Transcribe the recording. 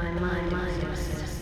my mind, my mind,